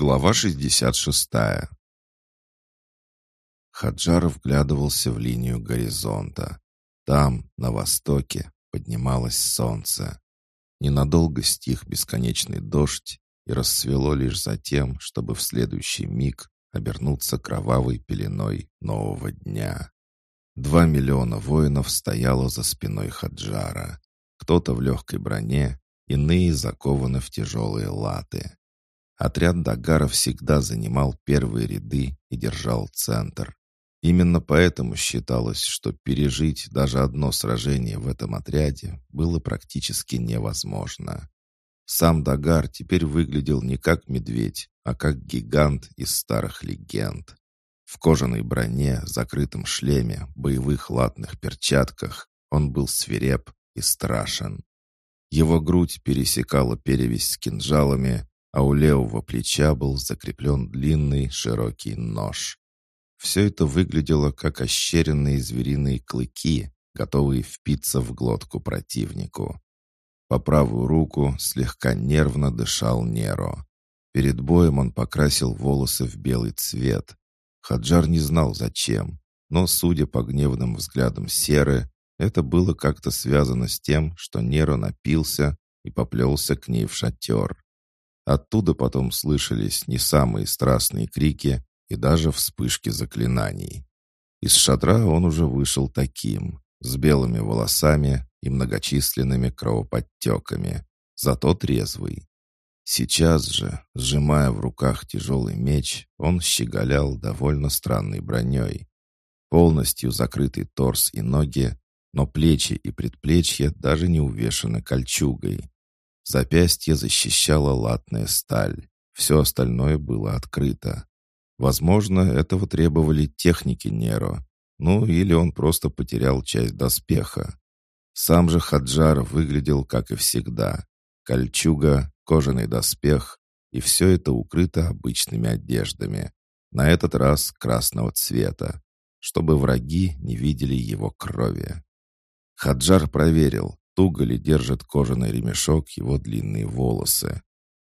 Глава 66 Хаджар вглядывался в линию горизонта. Там, на востоке, поднималось солнце. Ненадолго стих бесконечный дождь и рассвело лишь за тем, чтобы в следующий миг обернуться кровавой пеленой нового дня. Два миллиона воинов стояло за спиной Хаджара. Кто-то в легкой броне, иные закованы в тяжелые латы. Отряд Дагара всегда занимал первые ряды и держал центр. Именно поэтому считалось, что пережить даже одно сражение в этом отряде было практически невозможно. Сам Дагар теперь выглядел не как медведь, а как гигант из старых легенд. В кожаной броне, закрытом шлеме, боевых латных перчатках он был свиреп и страшен. Его грудь пересекала перевязь с кинжалами, а у левого плеча был закреплен длинный широкий нож. Все это выглядело как ощеренные звериные клыки, готовые впиться в глотку противнику. По правую руку слегка нервно дышал Неро. Перед боем он покрасил волосы в белый цвет. Хаджар не знал зачем, но, судя по гневным взглядам Серы, это было как-то связано с тем, что Неро напился и поплелся к ней в шатер. Оттуда потом слышались не самые страстные крики и даже вспышки заклинаний. Из шатра он уже вышел таким, с белыми волосами и многочисленными кровоподтеками, зато трезвый. Сейчас же, сжимая в руках тяжелый меч, он щеголял довольно странной броней. Полностью закрытый торс и ноги, но плечи и предплечья даже не увешаны кольчугой. Запястье защищала латная сталь. Все остальное было открыто. Возможно, этого требовали техники Неро. Ну, или он просто потерял часть доспеха. Сам же Хаджар выглядел, как и всегда. Кольчуга, кожаный доспех, и все это укрыто обычными одеждами. На этот раз красного цвета, чтобы враги не видели его крови. Хаджар проверил, туго ли держит кожаный ремешок его длинные волосы.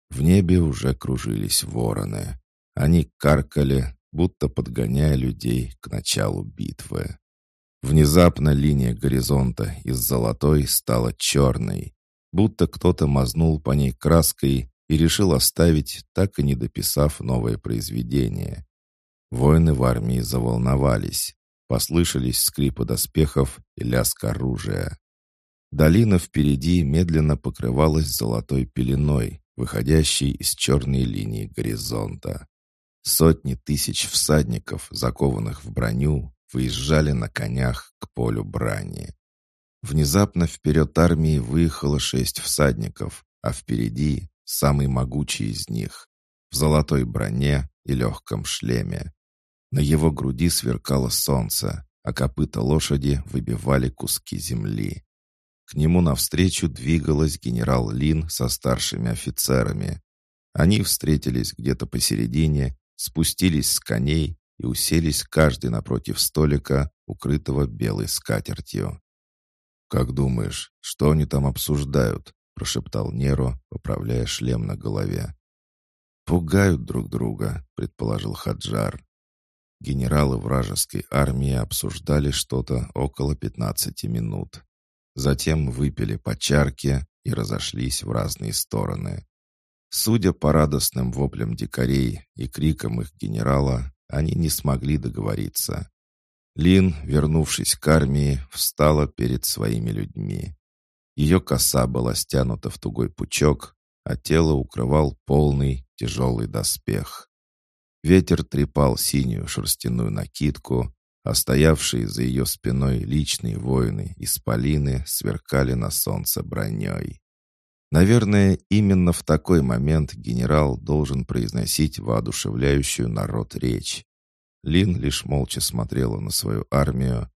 В небе уже кружились вороны. Они каркали, будто подгоняя людей к началу битвы. Внезапно линия горизонта из золотой стала черной, будто кто-то мазнул по ней краской и решил оставить, так и не дописав новое произведение. Воины в армии заволновались. Послышались скрипы доспехов и лязг оружия. Долина впереди медленно покрывалась золотой пеленой, выходящей из черной линии горизонта. Сотни тысяч всадников, закованных в броню, выезжали на конях к полю брани. Внезапно вперед армии выехало шесть всадников, а впереди самый могучий из них, в золотой броне и легком шлеме. На его груди сверкало солнце, а копыта лошади выбивали куски земли. К нему навстречу двигалась генерал Лин со старшими офицерами. Они встретились где-то посередине, спустились с коней и уселись каждый напротив столика, укрытого белой скатертью. «Как думаешь, что они там обсуждают?» — прошептал Неро, поправляя шлем на голове. «Пугают друг друга», — предположил Хаджар. Генералы вражеской армии обсуждали что-то около пятнадцати минут. Затем выпили по чарке и разошлись в разные стороны. Судя по радостным воплям дикарей и крикам их генерала, они не смогли договориться. Лин, вернувшись к армии, встала перед своими людьми. Ее коса была стянута в тугой пучок, а тело укрывал полный тяжелый доспех. Ветер трепал синюю шерстяную накидку, а стоявшие за ее спиной личные воины исполины сверкали на солнце броней. Наверное, именно в такой момент генерал должен произносить воодушевляющую народ речь. Лин лишь молча смотрела на свою армию,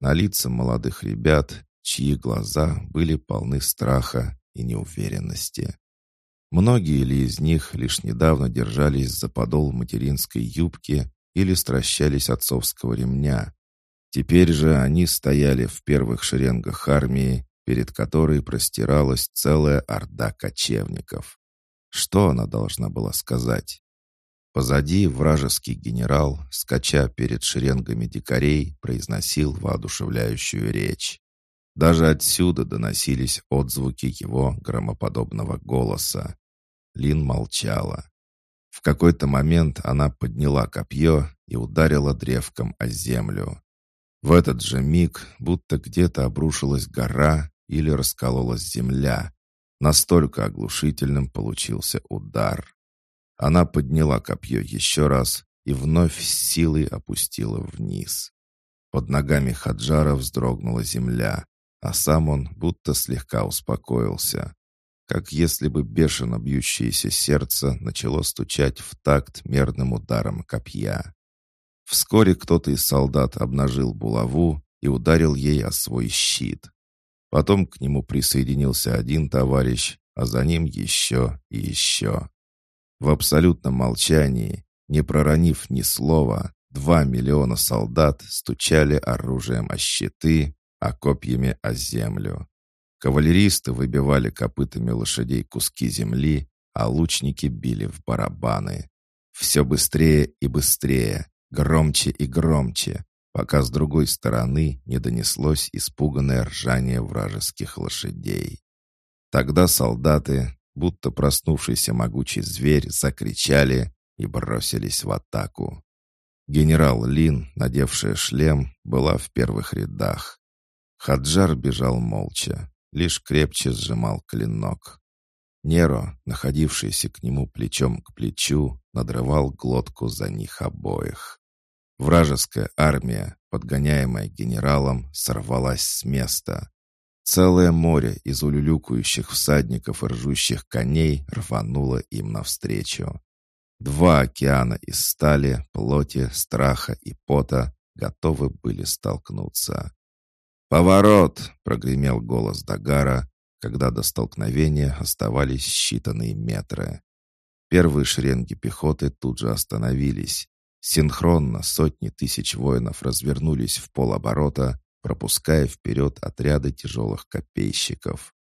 на лица молодых ребят, чьи глаза были полны страха и неуверенности. Многие ли из них лишь недавно держались за подол материнской юбки или стращались отцовского ремня. Теперь же они стояли в первых шеренгах армии, перед которой простиралась целая орда кочевников. Что она должна была сказать? Позади вражеский генерал, скача перед шеренгами дикарей, произносил воодушевляющую речь. Даже отсюда доносились отзвуки его громоподобного голоса. Лин молчала. В какой-то момент она подняла копье и ударила древком о землю. В этот же миг будто где-то обрушилась гора или раскололась земля. Настолько оглушительным получился удар. Она подняла копье еще раз и вновь с силой опустила вниз. Под ногами Хаджара вздрогнула земля, а сам он будто слегка успокоился, как если бы бешено бьющееся сердце начало стучать в такт мерным ударом копья. Вскоре кто-то из солдат обнажил булаву и ударил ей о свой щит. Потом к нему присоединился один товарищ, а за ним еще и еще. В абсолютном молчании, не проронив ни слова, два миллиона солдат стучали оружием о щиты, а копьями о землю. Кавалеристы выбивали копытами лошадей куски земли, а лучники били в барабаны. Все быстрее и быстрее, громче и громче, пока с другой стороны не донеслось испуганное ржание вражеских лошадей. Тогда солдаты, будто проснувшийся могучий зверь, закричали и бросились в атаку. Генерал Лин, надевшая шлем, была в первых рядах. Хаджар бежал молча, лишь крепче сжимал клинок. Неро, находившийся к нему плечом к плечу, надрывал глотку за них обоих. Вражеская армия, подгоняемая генералом, сорвалась с места. Целое море из улюлюкающих всадников и ржущих коней рвануло им навстречу. Два океана из стали, плоти, страха и пота готовы были столкнуться. «Поворот!» — прогремел голос Дагара, когда до столкновения оставались считанные метры. Первые шеренги пехоты тут же остановились. Синхронно сотни тысяч воинов развернулись в полоборота, пропуская вперед отряды тяжелых копейщиков.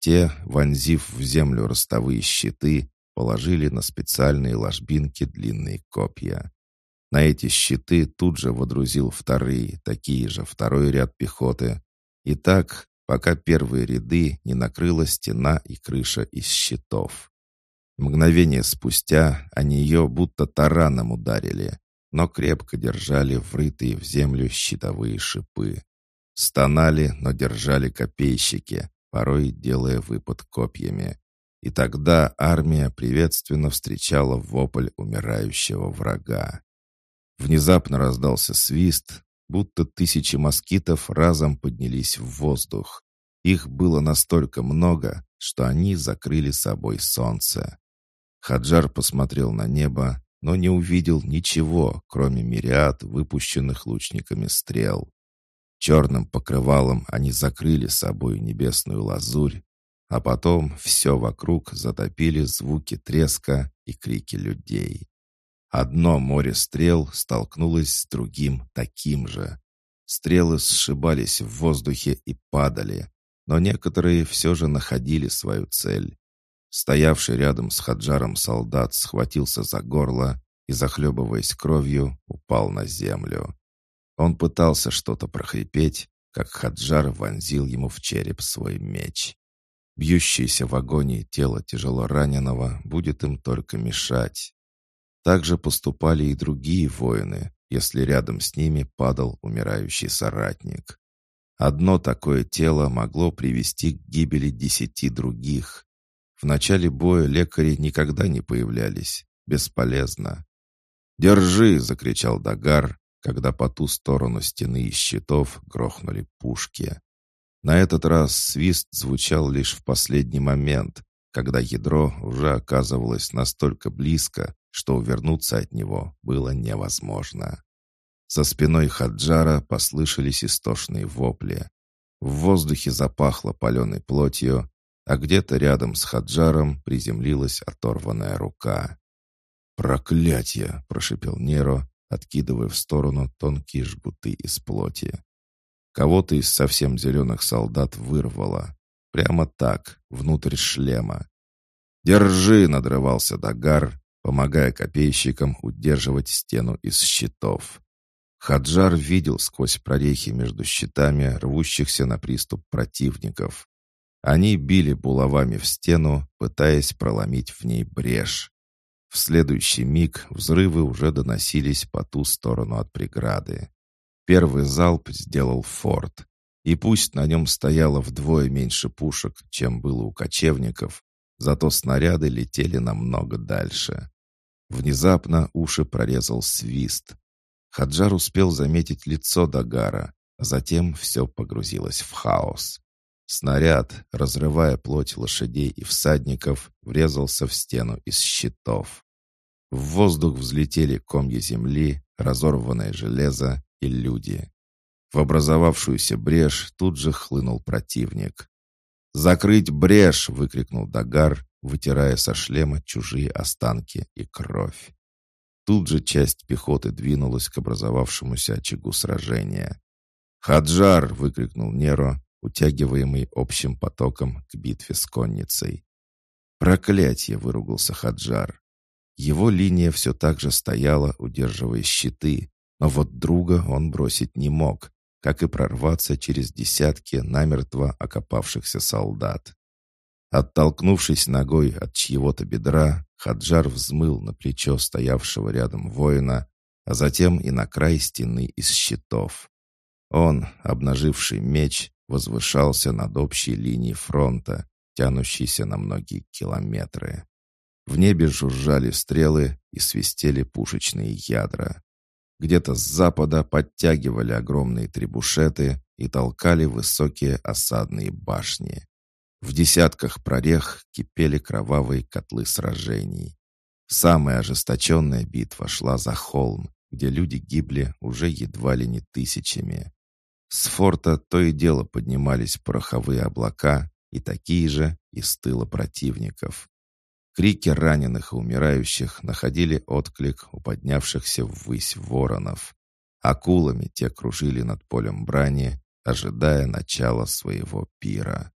Те, вонзив в землю ростовые щиты, положили на специальные ложбинки длинные копья. На эти щиты тут же водрузил вторые, такие же, второй ряд пехоты. И так, пока первые ряды не накрыла стена и крыша из щитов. Мгновение спустя они ее будто тараном ударили, но крепко держали врытые в землю щитовые шипы. Стонали, но держали копейщики, порой делая выпад копьями. И тогда армия приветственно встречала вопль умирающего врага. Внезапно раздался свист, будто тысячи москитов разом поднялись в воздух. Их было настолько много, что они закрыли собой солнце. Хаджар посмотрел на небо, но не увидел ничего, кроме мириад выпущенных лучниками стрел. Черным покрывалом они закрыли собой небесную лазурь, а потом все вокруг затопили звуки треска и крики людей. Одно море стрел столкнулось с другим таким же. Стрелы сшибались в воздухе и падали, но некоторые все же находили свою цель. Стоявший рядом с Хаджаром солдат схватился за горло и, захлебываясь кровью, упал на землю. Он пытался что-то прохрипеть, как Хаджар вонзил ему в череп свой меч. Бьющееся в агонии тело тяжело раненого будет им только мешать. Так же поступали и другие воины, если рядом с ними падал умирающий соратник. Одно такое тело могло привести к гибели десяти других. В начале боя лекари никогда не появлялись. Бесполезно. «Держи!» — закричал Дагар, когда по ту сторону стены и щитов грохнули пушки. На этот раз свист звучал лишь в последний момент, когда ядро уже оказывалось настолько близко, что увернуться от него было невозможно. За спиной Хаджара послышались истошные вопли. В воздухе запахло паленой плотью, а где-то рядом с Хаджаром приземлилась оторванная рука. «Проклятье!» — прошипел Неро, откидывая в сторону тонкие жгуты из плоти. Кого-то из совсем зеленых солдат вырвало. Прямо так, внутрь шлема. «Держи!» — надрывался Дагар, помогая копейщикам удерживать стену из щитов. Хаджар видел сквозь прорехи между щитами рвущихся на приступ противников. Они били булавами в стену, пытаясь проломить в ней брешь. В следующий миг взрывы уже доносились по ту сторону от преграды. Первый залп сделал форт. И пусть на нем стояло вдвое меньше пушек, чем было у кочевников, зато снаряды летели намного дальше. Внезапно уши прорезал свист. Хаджар успел заметить лицо Дагара, а затем все погрузилось в хаос. Снаряд, разрывая плоть лошадей и всадников, врезался в стену из щитов. В воздух взлетели комья земли, разорванное железо и люди. В образовавшуюся брешь тут же хлынул противник. «Закрыть брешь!» — выкрикнул Дагар, вытирая со шлема чужие останки и кровь. Тут же часть пехоты двинулась к образовавшемуся очагу сражения. «Хаджар!» — выкрикнул Неро, утягиваемый общим потоком к битве с конницей. «Проклятье!» — выругался Хаджар. Его линия все так же стояла, удерживая щиты, но вот друга он бросить не мог, как и прорваться через десятки намертво окопавшихся солдат. Оттолкнувшись ногой от чьего-то бедра, Хаджар взмыл на плечо стоявшего рядом воина, а затем и на край стены из щитов. Он, обнаживший меч, возвышался над общей линией фронта, тянущейся на многие километры. В небе жужжали стрелы и свистели пушечные ядра. Где-то с запада подтягивали огромные трибушеты и толкали высокие осадные башни. В десятках прорех кипели кровавые котлы сражений. Самая ожесточенная битва шла за холм, где люди гибли уже едва ли не тысячами. С форта то и дело поднимались пороховые облака и такие же из тыла противников. Крики раненых и умирающих находили отклик у поднявшихся ввысь воронов. Акулами те кружили над полем брани, ожидая начала своего пира.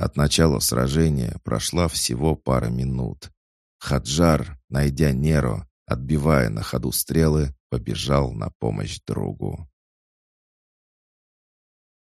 От начала сражения прошла всего пара минут. Хаджар, найдя Неро, отбивая на ходу стрелы, побежал на помощь другу.